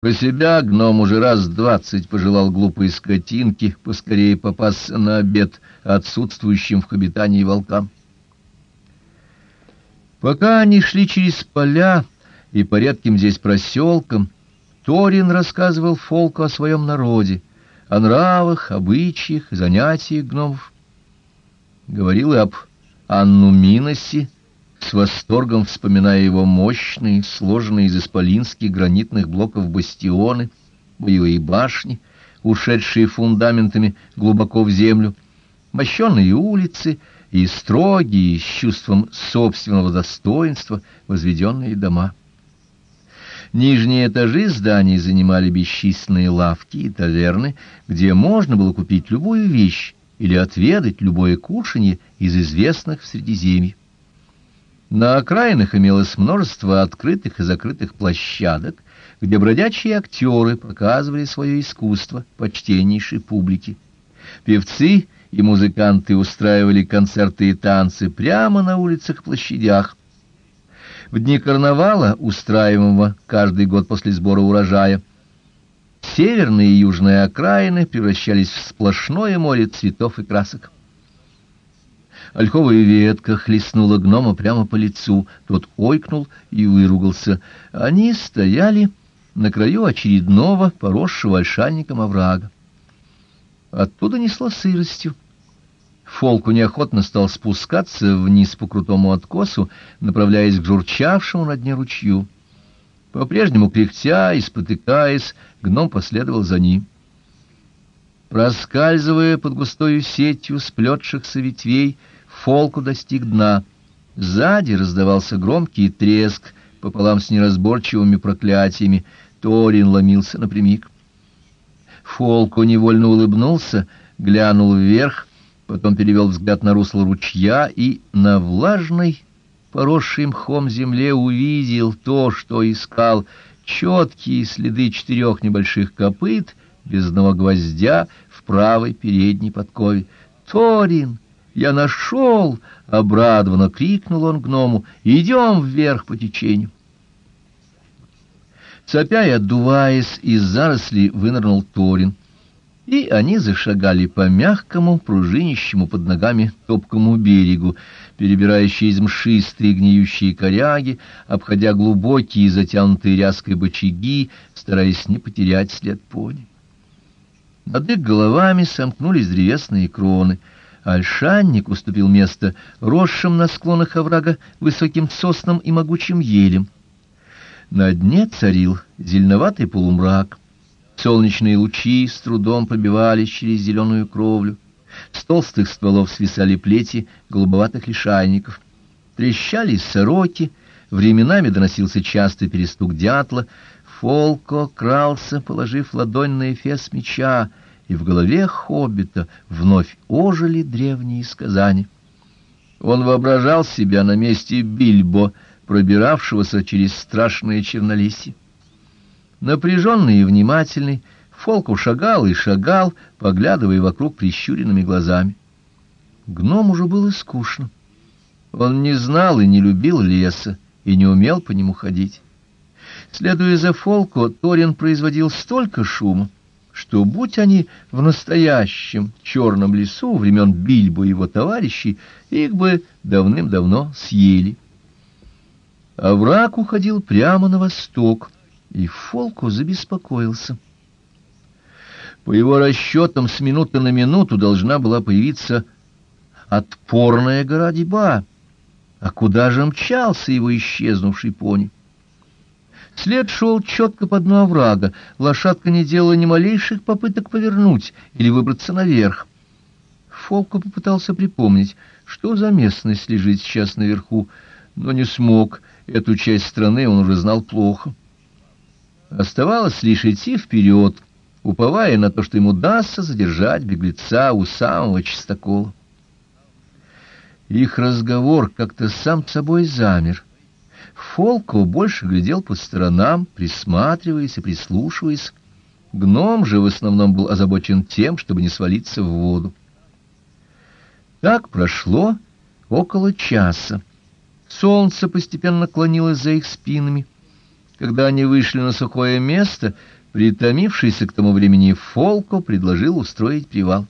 Про себя гном уже раз двадцать пожелал глупой скотинки поскорее попасться на обед отсутствующим в Хобитании волкам. Пока они шли через поля и по редким здесь проселкам, Торин рассказывал Фолку о своем народе, о нравах, обычаях, занятиях гномов. Говорил и об Анну Миносе, с восторгом вспоминая его мощные, сложенные из исполинских гранитных блоков бастионы, боевые башни, ушедшие фундаментами глубоко в землю, мощенные улицы и строгие, с чувством собственного достоинства, возведенные дома. Нижние этажи зданий занимали бесчисленные лавки и таверны, где можно было купить любую вещь или отведать любое кушанье из известных в Средиземье. На окраинах имелось множество открытых и закрытых площадок, где бродячие актеры показывали свое искусство почтеннейшей публике. Певцы и музыканты устраивали концерты и танцы прямо на улицах и площадях. В дни карнавала, устраиваемого каждый год после сбора урожая, северные и южные окраины превращались в сплошное море цветов и красок. Ольховая ветка хлестнула гнома прямо по лицу. Тот ойкнул и выругался. Они стояли на краю очередного, поросшего ольшанником оврага. Оттуда несло сыростью. Фолку неохотно стал спускаться вниз по крутому откосу, направляясь к журчавшему на дне ручью. По-прежнему кряхтя и спотыкаясь, гном последовал за ним. Проскальзывая под густою сетью сплетшихся ветвей, Фолку достиг дна. Сзади раздавался громкий треск пополам с неразборчивыми проклятиями. Торин ломился напрямик. Фолку невольно улыбнулся, глянул вверх, потом перевел взгляд на русло ручья и на влажной, поросшей мхом земле увидел то, что искал, четкие следы четырех небольших копыт без одного гвоздя в правой передней подкове. «Торин!» «Я нашел!» — обрадованно крикнул он гному. «Идем вверх по течению!» Сопя и отдуваясь, из зарослей вынырнул Торин. И они зашагали по мягкому, пружинищему под ногами топкому берегу, перебирая через мшистые гниющие коряги, обходя глубокие затянутые ряской бочаги, стараясь не потерять след пони. Над их головами сомкнулись древесные кроны — Альшанник уступил место росшим на склонах оврага высоким соснам и могучим елем. На дне царил зеленоватый полумрак. Солнечные лучи с трудом пробивались через зеленую кровлю. С толстых стволов свисали плети голубоватых лишайников. Трещали сороки, временами доносился частый перестук дятла. Фолко крался, положив ладонь на эфес меча, и в голове хоббита вновь ожили древние сказания. Он воображал себя на месте Бильбо, пробиравшегося через страшные чернолесье. Напряженный и внимательный, Фолку шагал и шагал, поглядывая вокруг прищуренными глазами. Гном уже было скучно. Он не знал и не любил леса, и не умел по нему ходить. Следуя за Фолку, Торин производил столько шума, что, будь они в настоящем черном лесу времен Бильбо и его товарищей, их бы давным-давно съели. А враг уходил прямо на восток, и Фолку забеспокоился. По его расчетам, с минуты на минуту должна была появиться отпорная гора Деба. А куда же мчался его исчезнувший пони? След шел четко по дну оврага, лошадка не делала ни малейших попыток повернуть или выбраться наверх. Фолко попытался припомнить, что за местность лежит сейчас наверху, но не смог, эту часть страны он уже знал плохо. Оставалось лишь идти вперед, уповая на то, что ему удастся задержать беглеца у самого чистокола. Их разговор как-то сам собой замер. Фолко больше глядел по сторонам, присматриваясь и прислушиваясь. Гном же в основном был озабочен тем, чтобы не свалиться в воду. Так прошло около часа. Солнце постепенно клонилось за их спинами. Когда они вышли на сухое место, притомившийся к тому времени Фолко предложил устроить привал.